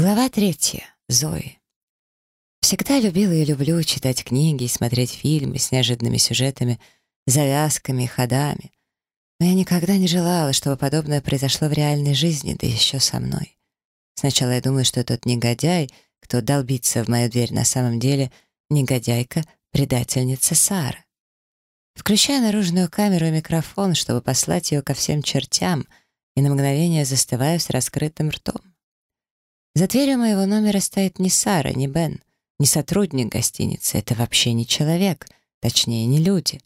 Глава третья. Зои. Всегда любила и люблю читать книги и смотреть фильмы с неожиданными сюжетами, завязками и ходами. Но я никогда не желала, чтобы подобное произошло в реальной жизни, да еще со мной. Сначала я думаю, что тот негодяй, кто долбится в мою дверь на самом деле, негодяйка, предательница Сара. Включаю наружную камеру и микрофон, чтобы послать ее ко всем чертям, и на мгновение застываю с раскрытым ртом. За дверью моего номера стоит не Сара, не Бен, не сотрудник гостиницы. Это вообще не человек, точнее, не люди.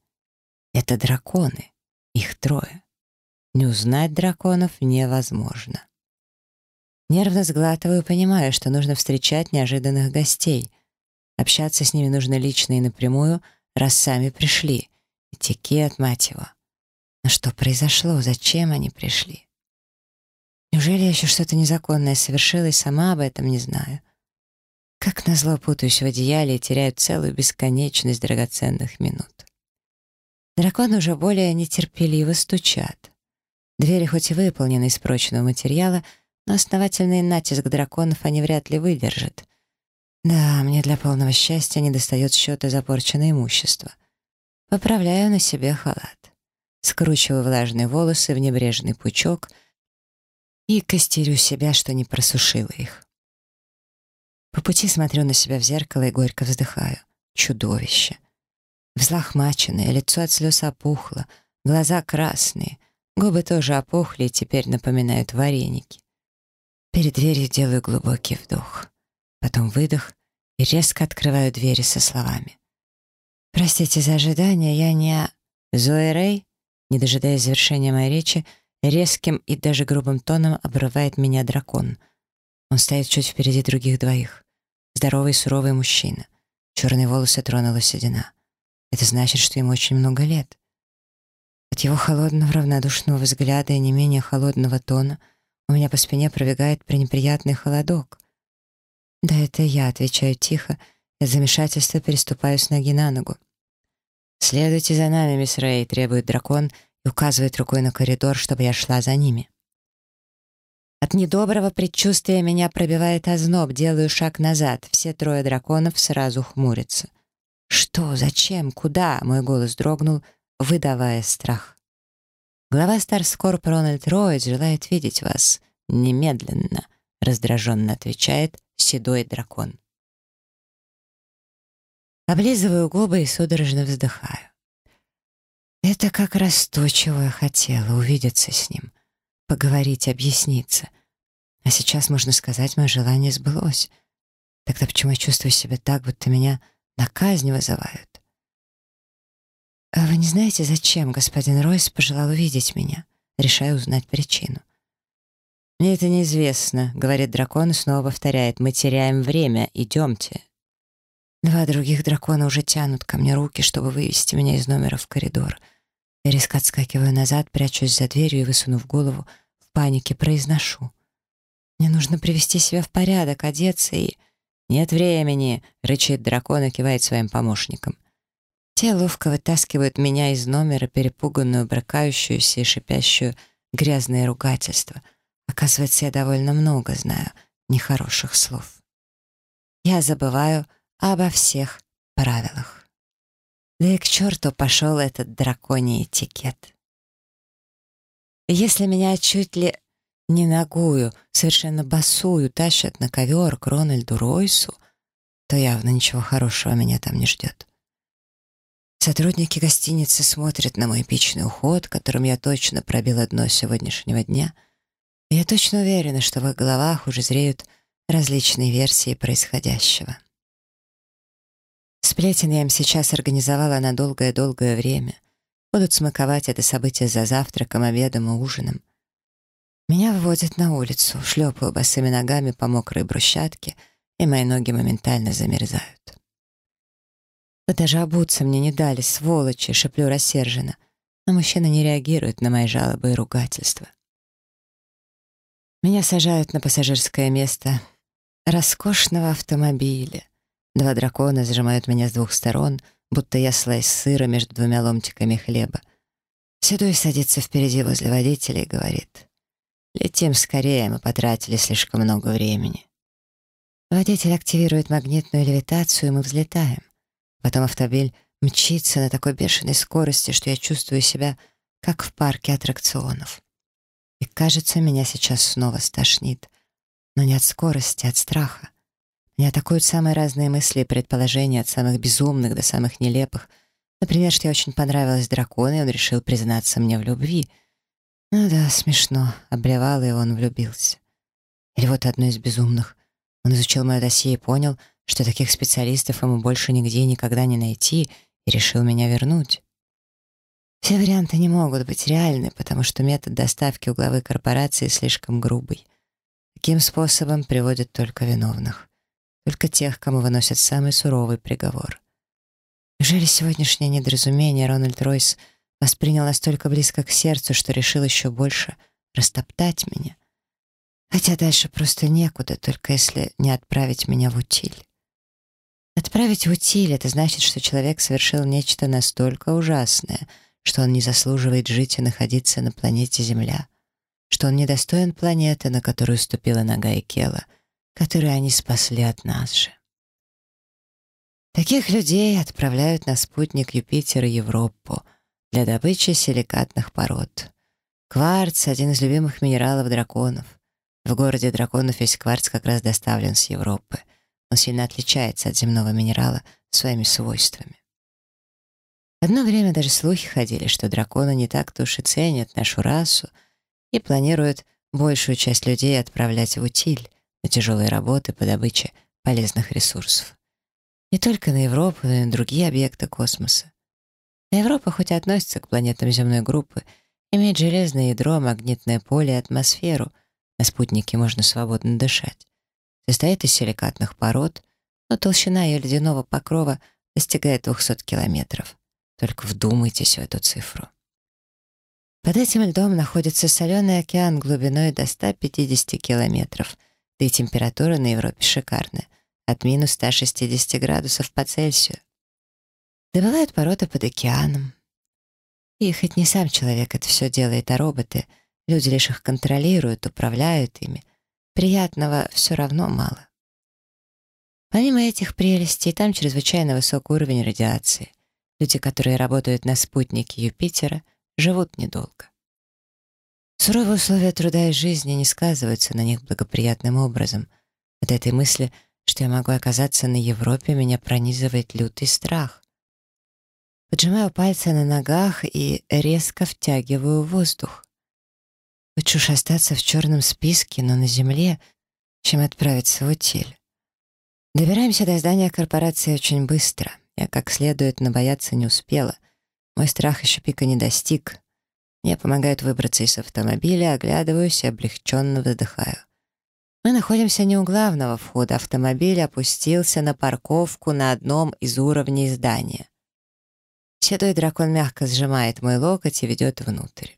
Это драконы. Их трое. Не узнать драконов невозможно. Нервно сглатываю, понимая, что нужно встречать неожиданных гостей. Общаться с ними нужно лично и напрямую, раз сами пришли. Этикет, мать его. Но что произошло? Зачем они пришли? Неужели я еще что-то незаконное совершила и сама об этом не знаю? Как назло путаюсь в одеяле и теряю целую бесконечность драгоценных минут. Драконы уже более нетерпеливо стучат. Двери хоть и выполнены из прочного материала, но основательный натиск драконов они вряд ли выдержат. Да, мне для полного счастья не достает счета за порченное имущество. Поправляю на себе халат. Скручиваю влажные волосы в небрежный пучок — и костерю себя, что не просушила их. По пути смотрю на себя в зеркало и горько вздыхаю. Чудовище. Взлохмаченное, лицо от слез опухло, глаза красные, губы тоже опухли и теперь напоминают вареники. Перед дверью делаю глубокий вдох, потом выдох и резко открываю двери со словами. «Простите за ожидание, я не...» «Зои Рэй?» Не дожидаясь завершения моей речи, Резким и даже грубым тоном обрывает меня дракон. Он стоит чуть впереди других двоих. Здоровый, суровый мужчина. Черные волосы тронула седина. Это значит, что ему очень много лет. От его холодного, равнодушного взгляда и не менее холодного тона у меня по спине пробегает пренеприятный холодок. «Да, это я», — отвечаю тихо, и от замешательства переступаю с ноги на ногу. «Следуйте за нами, мисс Рэй», — требует дракон, и указывает рукой на коридор, чтобы я шла за ними. От недоброго предчувствия меня пробивает озноб, делаю шаг назад. Все трое драконов сразу хмурятся. «Что? Зачем? Куда?» — мой голос дрогнул, выдавая страх. Глава Старскорп Рональд Ройд желает видеть вас. Немедленно, раздраженно отвечает седой дракон. Облизываю губы и судорожно вздыхаю. Это как раз то, чего я хотела, увидеться с ним, поговорить, объясниться. А сейчас, можно сказать, мое желание сбылось. Тогда почему я чувствую себя так, будто меня на казнь вызывают? А вы не знаете, зачем господин Ройс пожелал увидеть меня? Решаю узнать причину. «Мне это неизвестно», — говорит дракон и снова повторяет. «Мы теряем время, идемте». Два других дракона уже тянут ко мне руки, чтобы вывести меня из номера в коридор — я резко отскакиваю назад, прячусь за дверью и, высунув голову, в панике произношу. «Мне нужно привести себя в порядок, одеться и...» «Нет времени!» — рычит дракон и кивает своим помощникам. Те ловко вытаскивают меня из номера, перепуганную, брыкающуюся и шипящую грязное ругательство. Оказывается, я довольно много знаю нехороших слов. Я забываю обо всех правилах. Да и к черту пошел этот драконий этикет. Если меня чуть ли не ногую, совершенно босую тащат на ковер к Рональду Ройсу, то явно ничего хорошего меня там не ждет. Сотрудники гостиницы смотрят на мой эпичный уход, которым я точно пробила дно сегодняшнего дня, и я точно уверена, что в их головах уже зреют различные версии происходящего. Сплетен я им сейчас организовала на долгое-долгое время. Будут смаковать это событие за завтраком, обедом и ужином. Меня выводят на улицу, шлепаю босыми ногами по мокрой брусчатке, и мои ноги моментально замерзают. Да даже обуться мне не дали, сволочи, шеплю рассерженно. Но мужчина не реагирует на мои жалобы и ругательства. Меня сажают на пассажирское место роскошного автомобиля. Два дракона сжимают меня с двух сторон, будто я слайс сыра между двумя ломтиками хлеба. Седой садится впереди возле водителя и говорит. «Летим скорее, мы потратили слишком много времени». Водитель активирует магнитную левитацию, и мы взлетаем. Потом автомобиль мчится на такой бешеной скорости, что я чувствую себя как в парке аттракционов. И кажется, меня сейчас снова стошнит. Но не от скорости, а от страха. Меня атакуют самые разные мысли и предположения, от самых безумных до самых нелепых. Например, что я очень понравилась дракону, и он решил признаться мне в любви. Ну да, смешно. Обливал, и он влюбился. Или вот одно из безумных. Он изучил мое досье и понял, что таких специалистов ему больше нигде никогда не найти, и решил меня вернуть. Все варианты не могут быть реальны, потому что метод доставки у главы корпорации слишком грубый. Таким способом приводят только виновных. Только тех, кому выносят самый суровый приговор. Неужели сегодняшнее недоразумение Рональд Ройс воспринял настолько близко к сердцу, что решил еще больше растоптать меня? Хотя дальше просто некуда, только если не отправить меня в утиль. Отправить в утиль — это значит, что человек совершил нечто настолько ужасное, что он не заслуживает жить и находиться на планете Земля, что он недостоин планеты, на которую ступила нога Экела, которую они спасли от нас же. Таких людей отправляют на спутник Юпитера Европу для добычи силикатных пород. Кварц — один из любимых минералов драконов — в городе драконов весь кварц как раз доставлен с Европы. Он сильно отличается от земного минерала своими свойствами. Одно время даже слухи ходили, что драконы не так-то уж и ценят нашу расу и планируют большую часть людей отправлять в утиль на тяжелые работы по добыче полезных ресурсов. Не только на Европу, но и на другие объекты космоса. А Европа хоть и относится к планетам земной группы, имеет железное ядро, магнитное поле и атмосферу — на спутнике можно свободно дышать. Состоит из силикатных пород, но толщина ее ледяного покрова достигает 200 километров. Только вдумайтесь в эту цифру. Под этим льдом находится соленый океан глубиной до 150 километров, да и температура на Европе шикарная, от минус 160 градусов по Цельсию. Добывают породы под океаном. И хоть не сам человек это все делает, а роботы — Люди лишь их контролируют, управляют ими. Приятного все равно мало. Помимо этих прелестей, там чрезвычайно высокий уровень радиации. Люди, которые работают на спутнике Юпитера, живут недолго. Суровые условия труда и жизни не сказываются на них благоприятным образом. От этой мысли, что я могу оказаться на Европе, меня пронизывает лютый страх. Поджимаю пальцы на ногах и резко втягиваю воздух. Уж остаться в черном списке, но на земле, чем отправиться в утиль. Добираемся до здания корпорации очень быстро. Я как следует набояться не успела. Мой страх еще пика не достиг. Мне помогают выбраться из автомобиля, оглядываюсь и облегченно выдыхаю. Мы находимся не у главного входа. Автомобиль опустился на парковку на одном из уровней здания. Седой дракон мягко сжимает мой локоть и ведет внутрь.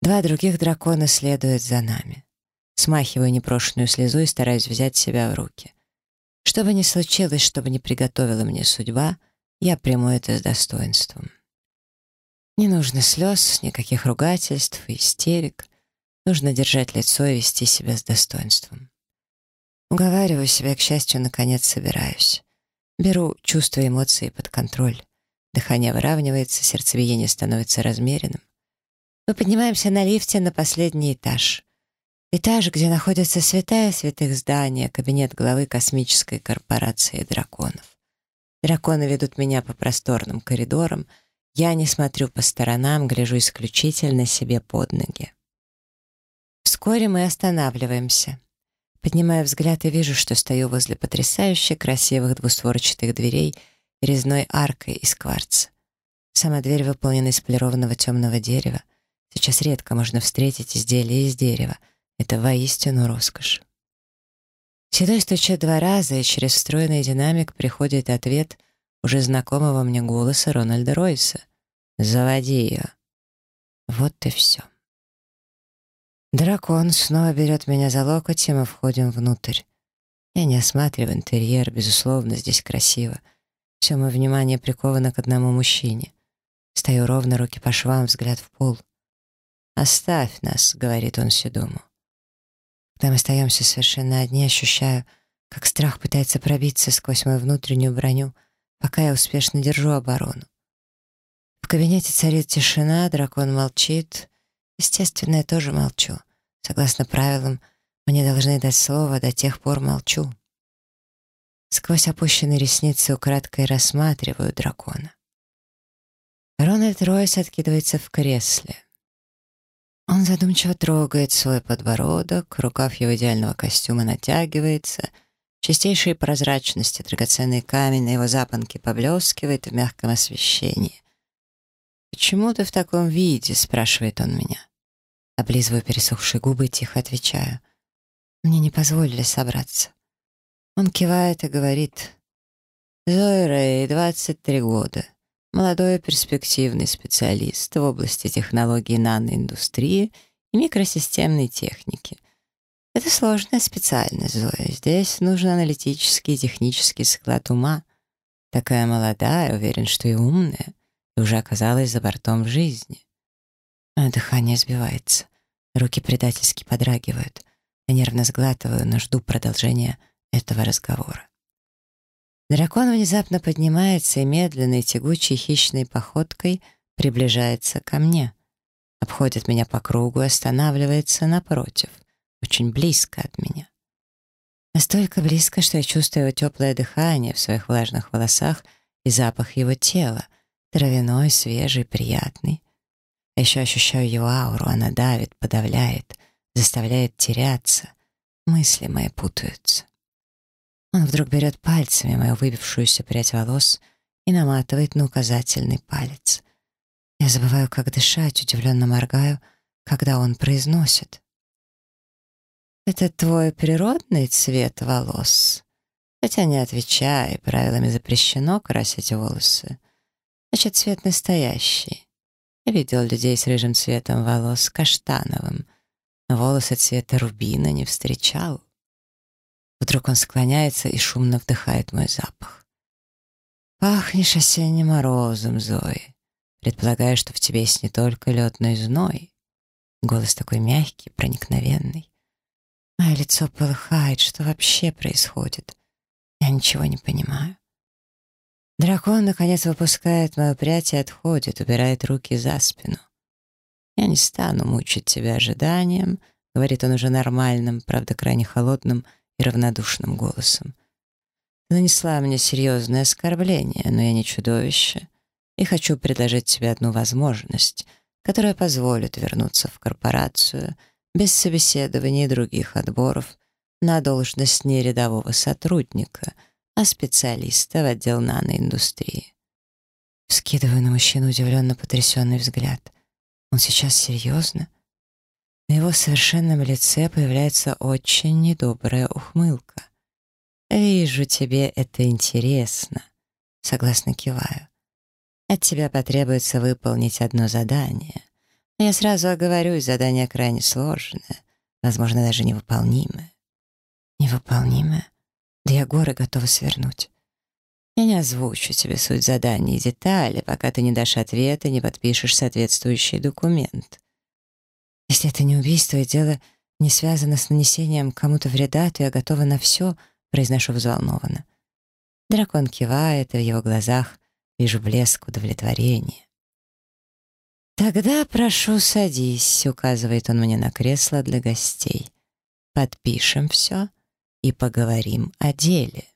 Два других дракона следуют за нами. Смахиваю непрошенную слезу и стараюсь взять себя в руки. Что бы ни случилось, что бы ни приготовила мне судьба, я приму это с достоинством. Не нужно слез, никаких ругательств и истерик. Нужно держать лицо и вести себя с достоинством. Уговариваю себя, к счастью, наконец собираюсь. Беру чувства и эмоции под контроль. Дыхание выравнивается, сердцебиение становится размеренным. Мы поднимаемся на лифте на последний этаж. Этаж, где находится святая святых здания, кабинет главы космической корпорации драконов. Драконы ведут меня по просторным коридорам. Я не смотрю по сторонам, гляжу исключительно себе под ноги. Вскоре мы останавливаемся. Поднимаю взгляд и вижу, что стою возле потрясающе красивых двустворчатых дверей резной аркой из кварца. Сама дверь выполнена из полированного темного дерева. Сейчас редко можно встретить изделия из дерева. Это воистину роскошь. Седой стучит два раза, и через встроенный динамик приходит ответ уже знакомого мне голоса Рональда Ройса. «Заводи ее». Вот и все. Дракон снова берет меня за локоть, и мы входим внутрь. Я не осматриваю интерьер, безусловно, здесь красиво. Все мое внимание приковано к одному мужчине. Стою ровно, руки по швам, взгляд в пол — «Оставь нас», — говорит он Седому. Когда мы остаемся совершенно одни, ощущаю, как страх пытается пробиться сквозь мою внутреннюю броню, пока я успешно держу оборону. В кабинете царит тишина, дракон молчит. Естественно, я тоже молчу. Согласно правилам, мне должны дать слово, до тех пор молчу. Сквозь опущенные ресницы украдкой рассматриваю дракона. Рональд Ройс откидывается в кресле. Он задумчиво трогает свой подбородок, рукав его идеального костюма натягивается, чистейшей прозрачности драгоценный камень на его запонке поблескивает в мягком освещении. «Почему ты в таком виде?» — спрашивает он меня. Облизываю пересохшие губы и тихо отвечаю. Мне не позволили собраться. Он кивает и говорит. «Зоя Рэй, 23 года. Молодой перспективный специалист в области технологий наноиндустрии и микросистемной техники. Это сложная специальность, Зоя. Здесь нужен аналитический и технический склад ума. Такая молодая, уверен, что и умная, и уже оказалась за бортом жизни. А дыхание сбивается. Руки предательски подрагивают. Я нервно сглатываю, но жду продолжения этого разговора. Дракон внезапно поднимается и медленной, тягучей, хищной походкой приближается ко мне. Обходит меня по кругу и останавливается напротив, очень близко от меня. Настолько близко, что я чувствую его теплое дыхание в своих влажных волосах и запах его тела, травяной, свежий, приятный. А еще ощущаю его ауру, она давит, подавляет, заставляет теряться. Мысли мои путаются. Он вдруг берет пальцами мою выбившуюся прядь волос и наматывает на указательный палец. Я забываю, как дышать, удивленно моргаю, когда он произносит. «Это твой природный цвет волос?» Хотя не отвечай, правилами запрещено красить волосы. Значит, цвет настоящий. Я видел людей с рыжим цветом волос, каштановым. Но волосы цвета рубина не встречал. Вдруг он склоняется и шумно вдыхает мой запах. «Пахнешь осенним морозом, Зои. Предполагаю, что в тебе есть не только лед, но и зной». Голос такой мягкий, проникновенный. Мое лицо полыхает. Что вообще происходит? Я ничего не понимаю. Дракон, наконец, выпускает мою прядь и отходит, убирает руки за спину. «Я не стану мучить тебя ожиданием», — говорит он уже нормальным, правда, крайне холодным и равнодушным голосом. «Ты нанесла мне серьезное оскорбление, но я не чудовище, и хочу предложить тебе одну возможность, которая позволит вернуться в корпорацию без собеседования и других отборов на должность не рядового сотрудника — а специалиста в отдел наноиндустрии. Скидываю на мужчину удивленно потрясенный взгляд. Он сейчас серьезно? На его совершенном лице появляется очень недобрая ухмылка. «Вижу, тебе это интересно», — согласно киваю. «От тебя потребуется выполнить одно задание. Но я сразу оговорюсь, задание крайне сложное, возможно, даже невыполнимое». «Невыполнимое? Да я горы готова свернуть. Я не озвучу тебе суть задания и детали, пока ты не дашь ответа, не подпишешь соответствующий документ. Если это не убийство и дело не связано с нанесением кому-то вреда, то я готова на все, произношу взволнованно. Дракон кивает, и в его глазах вижу блеск удовлетворения. «Тогда прошу, садись», — указывает он мне на кресло для гостей. «Подпишем все» и поговорим о деле.